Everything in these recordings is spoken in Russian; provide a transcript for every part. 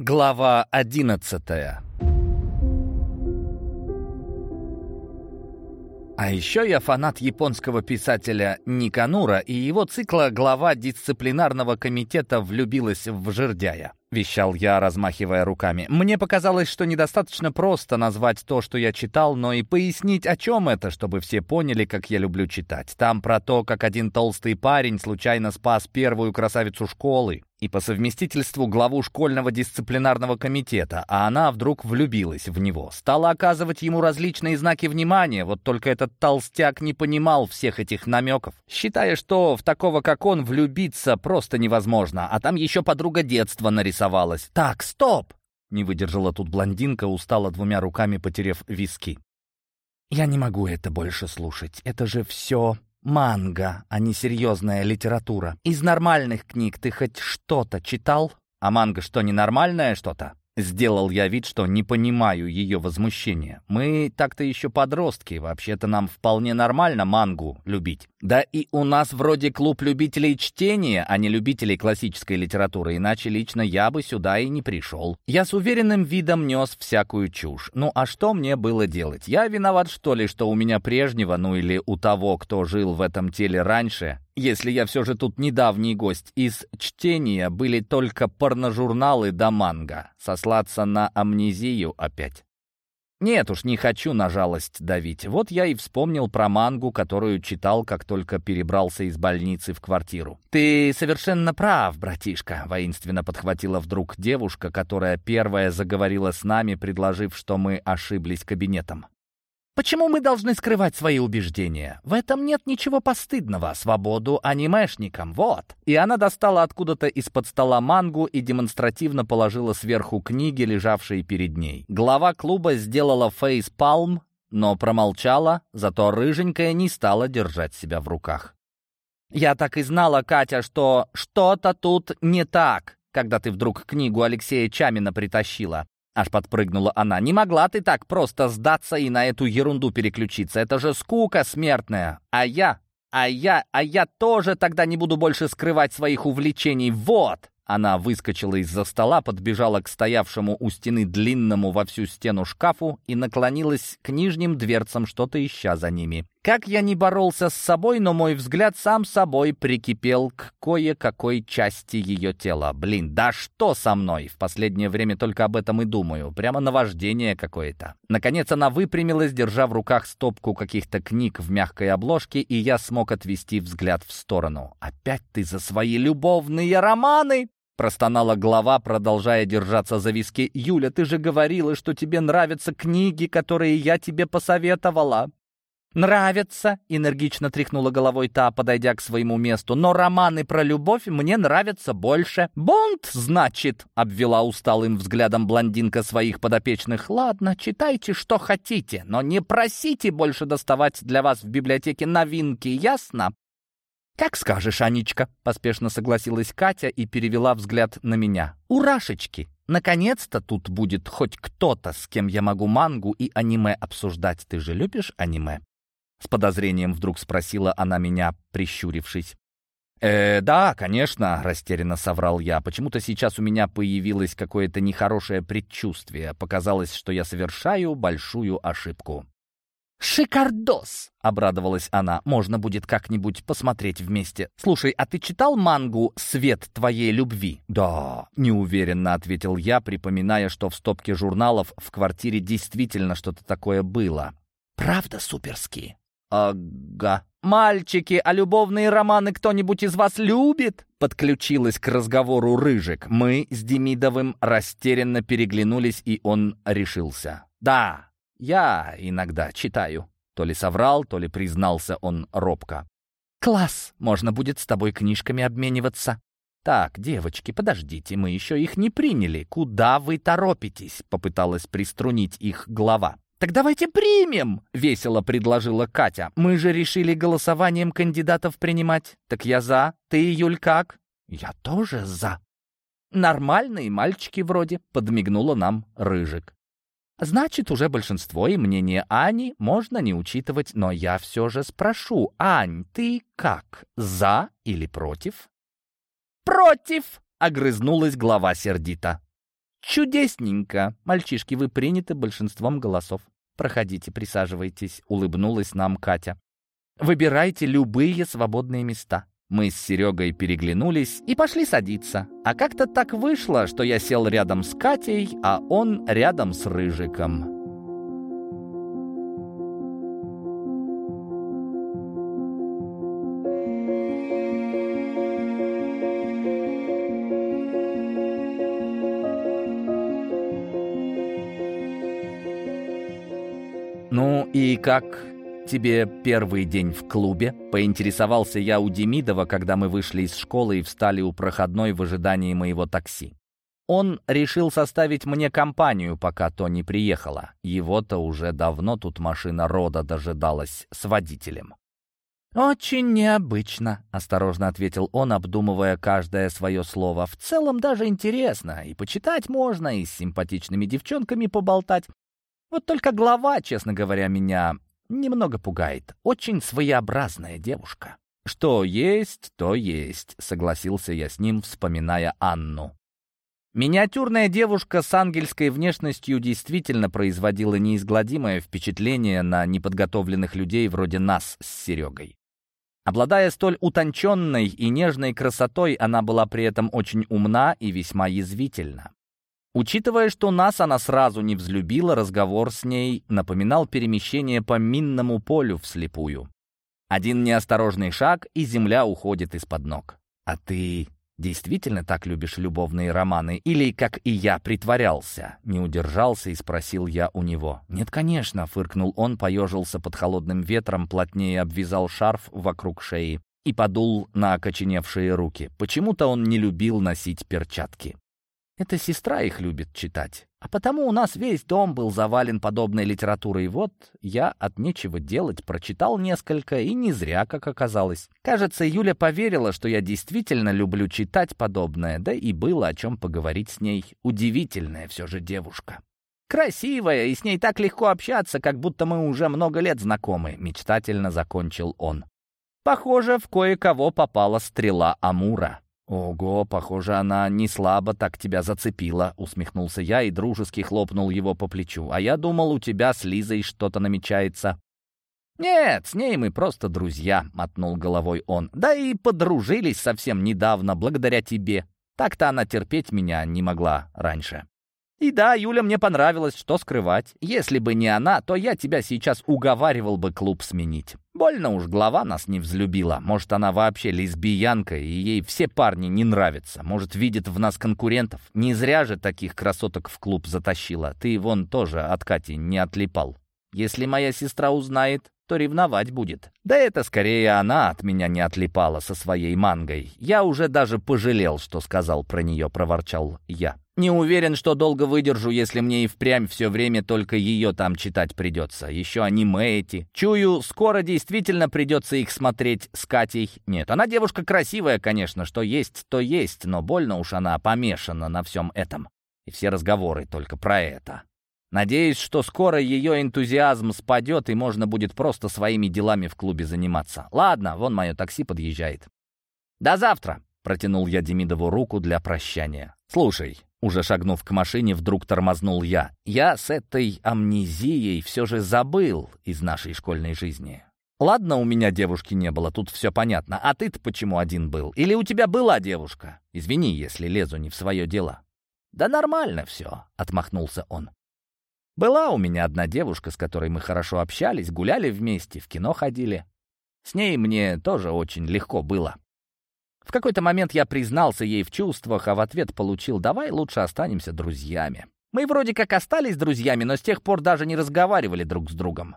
Глава одиннадцатая А еще я фанат японского писателя Никанура и его цикла глава дисциплинарного комитета влюбилась в жердяя. — вещал я, размахивая руками. «Мне показалось, что недостаточно просто назвать то, что я читал, но и пояснить, о чем это, чтобы все поняли, как я люблю читать. Там про то, как один толстый парень случайно спас первую красавицу школы и по совместительству главу школьного дисциплинарного комитета, а она вдруг влюбилась в него. Стала оказывать ему различные знаки внимания, вот только этот толстяк не понимал всех этих намеков, считая, что в такого, как он, влюбиться просто невозможно, а там еще подруга детства нарисовала нарисовалась. «Так, стоп!» — не выдержала тут блондинка, устала двумя руками, потеряв виски. «Я не могу это больше слушать. Это же все манга, а не серьезная литература. Из нормальных книг ты хоть что-то читал? А манга что, ненормальное что-то?» Сделал я вид, что не понимаю ее возмущения. Мы так-то еще подростки, вообще-то нам вполне нормально мангу любить. Да и у нас вроде клуб любителей чтения, а не любителей классической литературы, иначе лично я бы сюда и не пришел. Я с уверенным видом нес всякую чушь. Ну а что мне было делать? Я виноват что ли, что у меня прежнего, ну или у того, кто жил в этом теле раньше, если я все же тут недавний гость, из чтения были только порножурналы да манга. Сослаться на амнезию опять. Нет уж, не хочу на жалость давить. Вот я и вспомнил про мангу, которую читал, как только перебрался из больницы в квартиру. «Ты совершенно прав, братишка», — воинственно подхватила вдруг девушка, которая первая заговорила с нами, предложив, что мы ошиблись кабинетом. Почему мы должны скрывать свои убеждения? В этом нет ничего постыдного. Свободу анимешникам, вот. И она достала откуда-то из-под стола мангу и демонстративно положила сверху книги, лежавшие перед ней. Глава клуба сделала фейс-палм, но промолчала, зато рыженькая не стала держать себя в руках. «Я так и знала, Катя, что что-то тут не так, когда ты вдруг книгу Алексея Чамина притащила. Аж подпрыгнула она. «Не могла ты так просто сдаться и на эту ерунду переключиться. Это же скука смертная. А я, а я, а я тоже тогда не буду больше скрывать своих увлечений. Вот!» Она выскочила из-за стола, подбежала к стоявшему у стены длинному во всю стену шкафу и наклонилась к нижним дверцам, что-то ища за ними. Как я не боролся с собой, но мой взгляд сам собой прикипел к кое-какой части ее тела. Блин, да что со мной? В последнее время только об этом и думаю. Прямо наваждение какое-то. Наконец она выпрямилась, держа в руках стопку каких-то книг в мягкой обложке, и я смог отвести взгляд в сторону. «Опять ты за свои любовные романы!» Простонала глава, продолжая держаться за виски. «Юля, ты же говорила, что тебе нравятся книги, которые я тебе посоветовала». «Нравятся», — энергично тряхнула головой та, подойдя к своему месту, «но романы про любовь мне нравятся больше». «Бонд, значит», — обвела усталым взглядом блондинка своих подопечных. «Ладно, читайте, что хотите, но не просите больше доставать для вас в библиотеке новинки, ясно?» «Как скажешь, Анечка», — поспешно согласилась Катя и перевела взгляд на меня. «Урашечки! Наконец-то тут будет хоть кто-то, с кем я могу мангу и аниме обсуждать. Ты же любишь аниме?» С подозрением вдруг спросила она меня, прищурившись. «Э, да, конечно», — растерянно соврал я. «Почему-то сейчас у меня появилось какое-то нехорошее предчувствие. Показалось, что я совершаю большую ошибку». «Шикардос!» — обрадовалась она. «Можно будет как-нибудь посмотреть вместе. Слушай, а ты читал мангу «Свет твоей любви»?» «Да», — неуверенно ответил я, припоминая, что в стопке журналов в квартире действительно что-то такое было. «Правда суперские?» «Ага». «Мальчики, а любовные романы кто-нибудь из вас любит?» Подключилась к разговору Рыжик. Мы с Демидовым растерянно переглянулись, и он решился. «Да, я иногда читаю». То ли соврал, то ли признался он робко. «Класс! Можно будет с тобой книжками обмениваться». «Так, девочки, подождите, мы еще их не приняли. Куда вы торопитесь?» — попыталась приструнить их глава. «Так давайте примем!» — весело предложила Катя. «Мы же решили голосованием кандидатов принимать. Так я за. Ты, Юль, как?» «Я тоже за». «Нормальные мальчики вроде», — подмигнула нам Рыжик. Значит, уже большинство и мнение Ани можно не учитывать, но я все же спрошу, Ань, ты как, за или против? «Против!» — огрызнулась глава сердито. «Чудесненько! Мальчишки, вы приняты большинством голосов. Проходите, присаживайтесь», — улыбнулась нам Катя. «Выбирайте любые свободные места». Мы с Серегой переглянулись и пошли садиться. А как-то так вышло, что я сел рядом с Катей, а он рядом с Рыжиком. И как тебе первый день в клубе?» Поинтересовался я у Демидова, когда мы вышли из школы и встали у проходной в ожидании моего такси. Он решил составить мне компанию, пока то не приехала. Его-то уже давно тут машина рода дожидалась с водителем. «Очень необычно», — осторожно ответил он, обдумывая каждое свое слово. «В целом даже интересно. И почитать можно, и с симпатичными девчонками поболтать. Вот только глава, честно говоря, меня немного пугает. Очень своеобразная девушка. Что есть, то есть, согласился я с ним, вспоминая Анну. Миниатюрная девушка с ангельской внешностью действительно производила неизгладимое впечатление на неподготовленных людей вроде нас с Серегой. Обладая столь утонченной и нежной красотой, она была при этом очень умна и весьма язвительна. Учитывая, что нас она сразу не взлюбила, разговор с ней напоминал перемещение по минному полю вслепую. Один неосторожный шаг, и земля уходит из-под ног. «А ты действительно так любишь любовные романы? Или, как и я, притворялся?» Не удержался и спросил я у него. «Нет, конечно», — фыркнул он, поежился под холодным ветром, плотнее обвязал шарф вокруг шеи и подул на окоченевшие руки. Почему-то он не любил носить перчатки. Это сестра их любит читать. А потому у нас весь дом был завален подобной литературой. И вот я от нечего делать прочитал несколько, и не зря, как оказалось. Кажется, Юля поверила, что я действительно люблю читать подобное, да и было о чем поговорить с ней. Удивительная все же девушка. Красивая, и с ней так легко общаться, как будто мы уже много лет знакомы, мечтательно закончил он. Похоже, в кое-кого попала стрела Амура. «Ого, похоже, она не слабо так тебя зацепила», — усмехнулся я и дружески хлопнул его по плечу. «А я думал, у тебя с Лизой что-то намечается». «Нет, с ней мы просто друзья», — мотнул головой он. «Да и подружились совсем недавно, благодаря тебе. Так-то она терпеть меня не могла раньше». И да, Юля мне понравилась, что скрывать. Если бы не она, то я тебя сейчас уговаривал бы клуб сменить. Больно уж глава нас не взлюбила. Может, она вообще лесбиянка, и ей все парни не нравятся. Может, видит в нас конкурентов. Не зря же таких красоток в клуб затащила. Ты вон тоже от Кати не отлипал. Если моя сестра узнает, то ревновать будет. Да это скорее она от меня не отлипала со своей мангой. Я уже даже пожалел, что сказал про нее, проворчал я. Не уверен, что долго выдержу, если мне и впрямь все время только ее там читать придется. Еще аниме эти. Чую, скоро действительно придется их смотреть с Катей. Нет, она девушка красивая, конечно, что есть, то есть, но больно уж она помешана на всем этом. И все разговоры только про это. Надеюсь, что скоро ее энтузиазм спадет, и можно будет просто своими делами в клубе заниматься. Ладно, вон мое такси подъезжает. «До завтра!» — протянул я Демидову руку для прощания. «Слушай, уже шагнув к машине, вдруг тормознул я. «Я с этой амнезией все же забыл из нашей школьной жизни. Ладно, у меня девушки не было, тут все понятно. А ты-то почему один был? Или у тебя была девушка? Извини, если лезу не в свое дело». «Да нормально все», — отмахнулся он. «Была у меня одна девушка, с которой мы хорошо общались, гуляли вместе, в кино ходили. С ней мне тоже очень легко было. В какой-то момент я признался ей в чувствах, а в ответ получил «давай лучше останемся друзьями». Мы вроде как остались друзьями, но с тех пор даже не разговаривали друг с другом.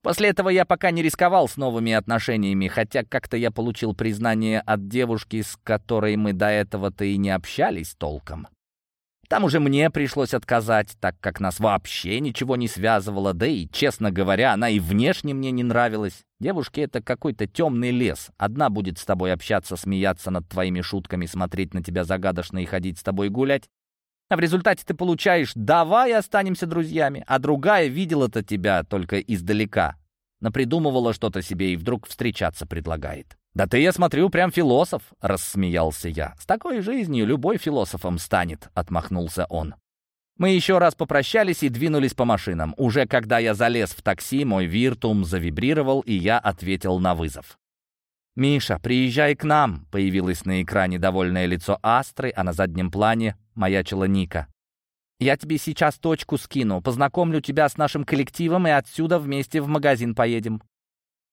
После этого я пока не рисковал с новыми отношениями, хотя как-то я получил признание от девушки, с которой мы до этого-то и не общались толком. Там уже мне пришлось отказать, так как нас вообще ничего не связывало, да и, честно говоря, она и внешне мне не нравилась. Девушки — это какой-то темный лес. Одна будет с тобой общаться, смеяться над твоими шутками, смотреть на тебя загадочно и ходить с тобой гулять. А в результате ты получаешь «давай останемся друзьями», а другая видела-то тебя только издалека. Напридумывала что-то себе и вдруг встречаться предлагает. «Да ты, я смотрю, прям философ», — рассмеялся я. «С такой жизнью любой философом станет», — отмахнулся он. Мы еще раз попрощались и двинулись по машинам. Уже когда я залез в такси, мой виртум завибрировал, и я ответил на вызов. «Миша, приезжай к нам!» — появилось на экране довольное лицо Астры, а на заднем плане маячила Ника. «Я тебе сейчас точку скину, познакомлю тебя с нашим коллективом, и отсюда вместе в магазин поедем.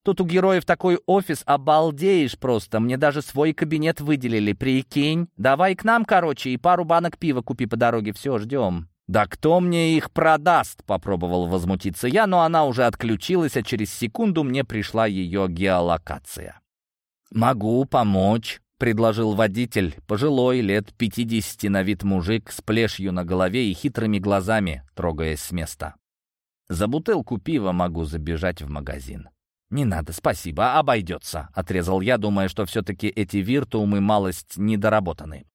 Тут у героев такой офис, обалдеешь просто. Мне даже свой кабинет выделили, прикинь. Давай к нам, короче, и пару банок пива купи по дороге, все, ждем». «Да кто мне их продаст?» — попробовал возмутиться я, но она уже отключилась, а через секунду мне пришла ее геолокация. «Могу помочь», — предложил водитель, пожилой, лет пятидесяти на вид мужик с плешью на голове и хитрыми глазами, трогаясь с места. «За бутылку пива могу забежать в магазин». «Не надо, спасибо, обойдется», — отрезал я, думая, что все-таки эти виртуумы малость недоработаны.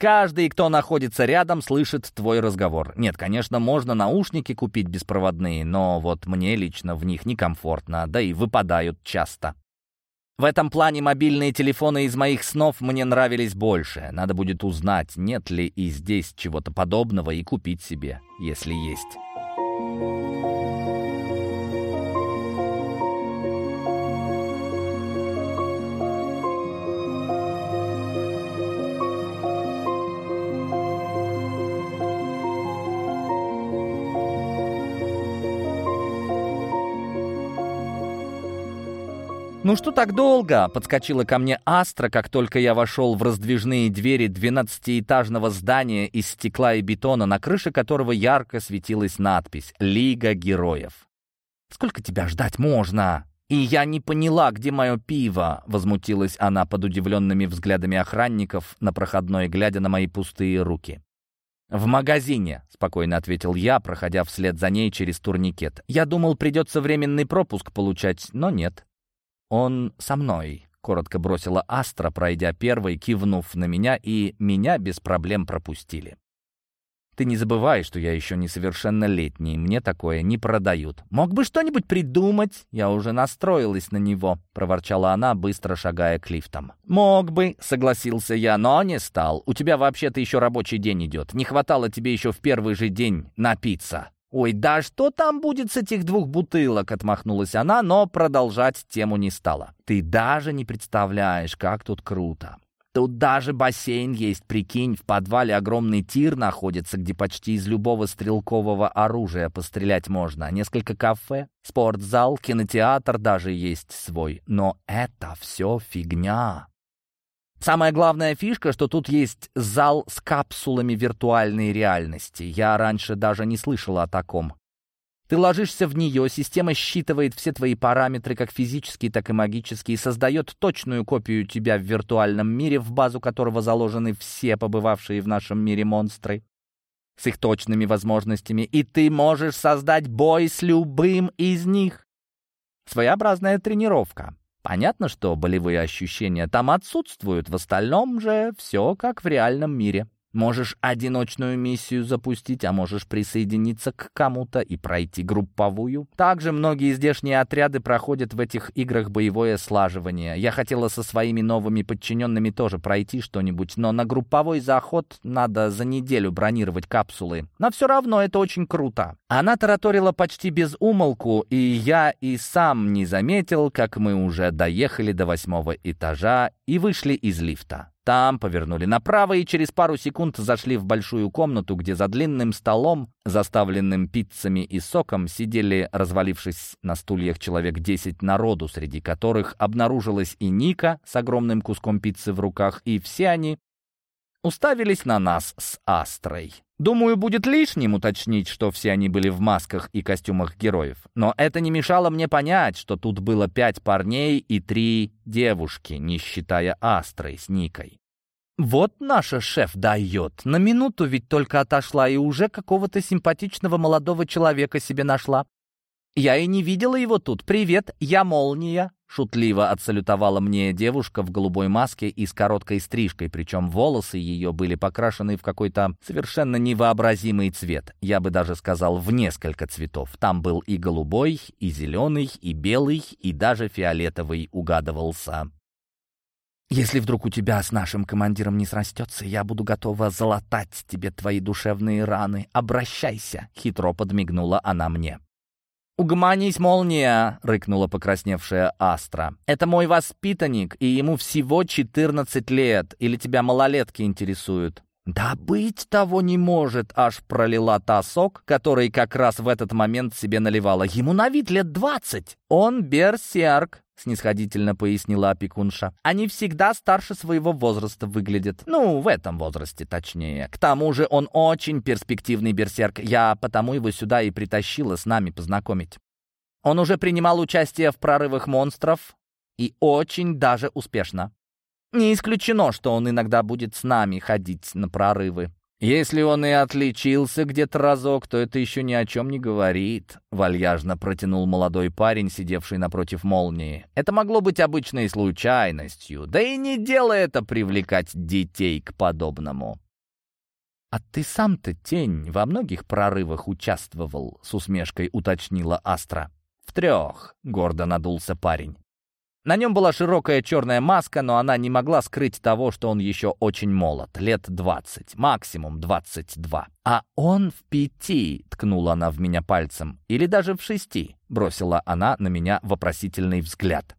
Каждый, кто находится рядом, слышит твой разговор. Нет, конечно, можно наушники купить беспроводные, но вот мне лично в них некомфортно, да и выпадают часто. В этом плане мобильные телефоны из моих снов мне нравились больше. Надо будет узнать, нет ли и здесь чего-то подобного и купить себе, если есть. «Ну что так долго?» — подскочила ко мне Астра, как только я вошел в раздвижные двери двенадцатиэтажного здания из стекла и бетона, на крыше которого ярко светилась надпись «Лига героев». «Сколько тебя ждать можно?» «И я не поняла, где мое пиво», — возмутилась она под удивленными взглядами охранников на проходной, глядя на мои пустые руки. «В магазине», — спокойно ответил я, проходя вслед за ней через турникет. «Я думал, придется временный пропуск получать, но нет». «Он со мной», — коротко бросила Астра, пройдя первой, кивнув на меня, и меня без проблем пропустили. «Ты не забывай, что я еще несовершеннолетний, мне такое не продают. Мог бы что-нибудь придумать, я уже настроилась на него», — проворчала она, быстро шагая к лифтам. «Мог бы», — согласился я, но не стал. «У тебя вообще-то еще рабочий день идет. Не хватало тебе еще в первый же день напиться». «Ой, да что там будет с этих двух бутылок?» — отмахнулась она, но продолжать тему не стала. «Ты даже не представляешь, как тут круто. Тут даже бассейн есть, прикинь, в подвале огромный тир находится, где почти из любого стрелкового оружия пострелять можно. Несколько кафе, спортзал, кинотеатр даже есть свой. Но это все фигня. Самая главная фишка, что тут есть зал с капсулами виртуальной реальности. Я раньше даже не слышал о таком. Ты ложишься в нее, система считывает все твои параметры, как физические, так и магические, создает точную копию тебя в виртуальном мире, в базу которого заложены все побывавшие в нашем мире монстры с их точными возможностями, и ты можешь создать бой с любым из них. Своеобразная тренировка. Понятно, что болевые ощущения там отсутствуют, в остальном же все как в реальном мире. Можешь одиночную миссию запустить, а можешь присоединиться к кому-то и пройти групповую. Также многие здешние отряды проходят в этих играх боевое слаживание. Я хотела со своими новыми подчиненными тоже пройти что-нибудь, но на групповой заход надо за неделю бронировать капсулы. Но все равно это очень круто. Она тараторила почти без умолку, и я и сам не заметил, как мы уже доехали до восьмого этажа и вышли из лифта. Там повернули направо и через пару секунд зашли в большую комнату, где за длинным столом, заставленным пиццами и соком, сидели, развалившись на стульях человек десять народу, среди которых обнаружилась и Ника с огромным куском пиццы в руках, и все они уставились на нас с Астрой. Думаю, будет лишним уточнить, что все они были в масках и костюмах героев. Но это не мешало мне понять, что тут было пять парней и три девушки, не считая Астрой с Никой. Вот наша шеф дает. На минуту ведь только отошла и уже какого-то симпатичного молодого человека себе нашла. Я и не видела его тут. Привет, я Молния. Шутливо отсалютовала мне девушка в голубой маске и с короткой стрижкой, причем волосы ее были покрашены в какой-то совершенно невообразимый цвет. Я бы даже сказал, в несколько цветов. Там был и голубой, и зеленый, и белый, и даже фиолетовый угадывался. Если вдруг у тебя с нашим командиром не срастется, я буду готова залатать тебе твои душевные раны. Обращайся!» — хитро подмигнула она мне. «Угомонись, молния!» — рыкнула покрасневшая Астра. «Это мой воспитанник, и ему всего 14 лет. Или тебя малолетки интересуют?» «Да быть того не может!» — аж пролила та сок, который как раз в этот момент себе наливала. «Ему на вид лет двадцать! Он берсерк!» — снисходительно пояснила опекунша. «Они всегда старше своего возраста выглядят. Ну, в этом возрасте, точнее. К тому же он очень перспективный берсерк. Я потому его сюда и притащила с нами познакомить. Он уже принимал участие в прорывах монстров и очень даже успешно. Не исключено, что он иногда будет с нами ходить на прорывы. Если он и отличился где-то разок, то это еще ни о чем не говорит», — вальяжно протянул молодой парень, сидевший напротив молнии. «Это могло быть обычной случайностью, да и не дело это привлекать детей к подобному». «А ты сам-то, тень, во многих прорывах участвовал?» — с усмешкой уточнила Астра. «В трех», — гордо надулся парень. На нем была широкая черная маска, но она не могла скрыть того, что он еще очень молод, лет двадцать, максимум двадцать два. «А он в пяти», — ткнула она в меня пальцем, «или даже в шести», — бросила она на меня вопросительный взгляд.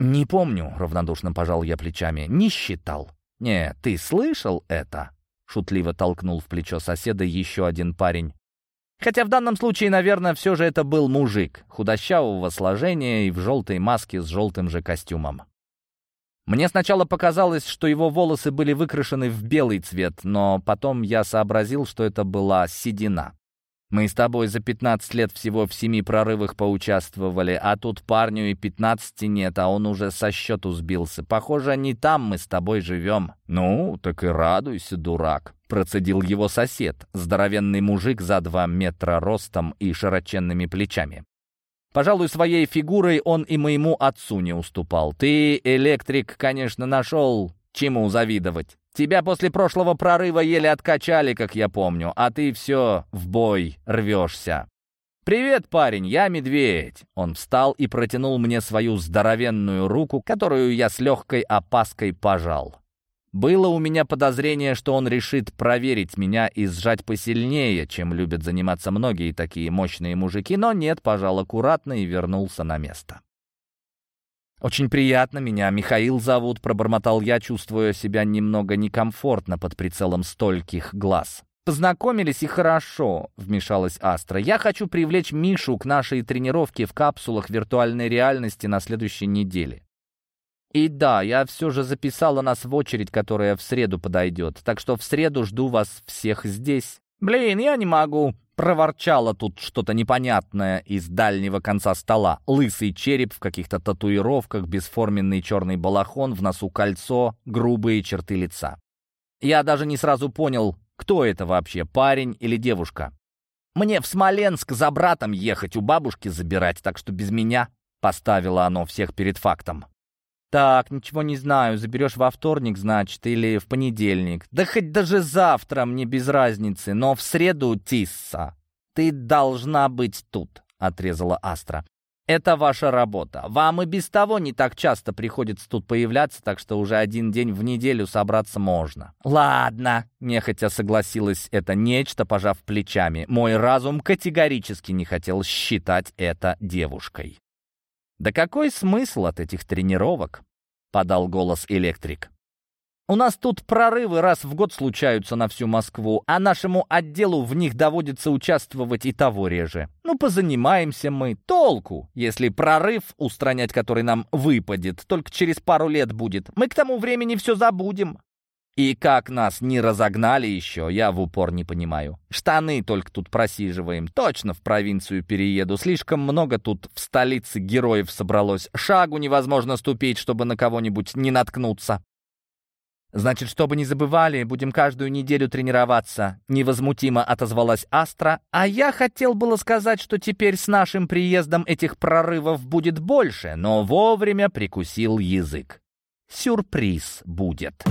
«Не помню», — равнодушно пожал я плечами, — «не считал». «Не, ты слышал это?» — шутливо толкнул в плечо соседа еще один парень. Хотя в данном случае, наверное, все же это был мужик, худощавого сложения и в желтой маске с желтым же костюмом. Мне сначала показалось, что его волосы были выкрашены в белый цвет, но потом я сообразил, что это была седина. Мы с тобой за 15 лет всего в семи прорывах поучаствовали, а тут парню и 15 нет, а он уже со счету сбился. Похоже, не там мы с тобой живем. Ну, так и радуйся, дурак. Процедил его сосед, здоровенный мужик за два метра ростом и широченными плечами. Пожалуй, своей фигурой он и моему отцу не уступал. Ты, электрик, конечно, нашел, чему завидовать. Тебя после прошлого прорыва еле откачали, как я помню, а ты все в бой рвешься. «Привет, парень, я Медведь!» Он встал и протянул мне свою здоровенную руку, которую я с легкой опаской пожал. Было у меня подозрение, что он решит проверить меня и сжать посильнее, чем любят заниматься многие такие мощные мужики, но нет, пожал аккуратно и вернулся на место. «Очень приятно, меня Михаил зовут», — пробормотал я, чувствуя себя немного некомфортно под прицелом стольких глаз. «Познакомились и хорошо», — вмешалась Астра. «Я хочу привлечь Мишу к нашей тренировке в капсулах виртуальной реальности на следующей неделе. И да, я все же записала нас в очередь, которая в среду подойдет, так что в среду жду вас всех здесь». «Блин, я не могу», Проворчало тут что-то непонятное из дальнего конца стола. Лысый череп в каких-то татуировках, бесформенный черный балахон, в носу кольцо, грубые черты лица. Я даже не сразу понял, кто это вообще, парень или девушка. «Мне в Смоленск за братом ехать, у бабушки забирать, так что без меня», — поставило оно всех перед фактом. «Так, ничего не знаю. Заберешь во вторник, значит, или в понедельник. Да хоть даже завтра, мне без разницы. Но в среду, Тисса, ты должна быть тут», — отрезала Астра. «Это ваша работа. Вам и без того не так часто приходится тут появляться, так что уже один день в неделю собраться можно». «Ладно», — нехотя согласилась это нечто, пожав плечами. Мой разум категорически не хотел считать это девушкой. «Да какой смысл от этих тренировок?» — подал голос электрик. «У нас тут прорывы раз в год случаются на всю Москву, а нашему отделу в них доводится участвовать и того реже. Ну, позанимаемся мы. Толку, если прорыв, устранять который нам выпадет, только через пару лет будет. Мы к тому времени все забудем. И как нас не разогнали еще, я в упор не понимаю. Штаны только тут просиживаем. Точно в провинцию перееду. Слишком много тут в столице героев собралось. Шагу невозможно ступить, чтобы на кого-нибудь не наткнуться. «Значит, чтобы не забывали, будем каждую неделю тренироваться», — невозмутимо отозвалась Астра. «А я хотел было сказать, что теперь с нашим приездом этих прорывов будет больше, но вовремя прикусил язык. Сюрприз будет».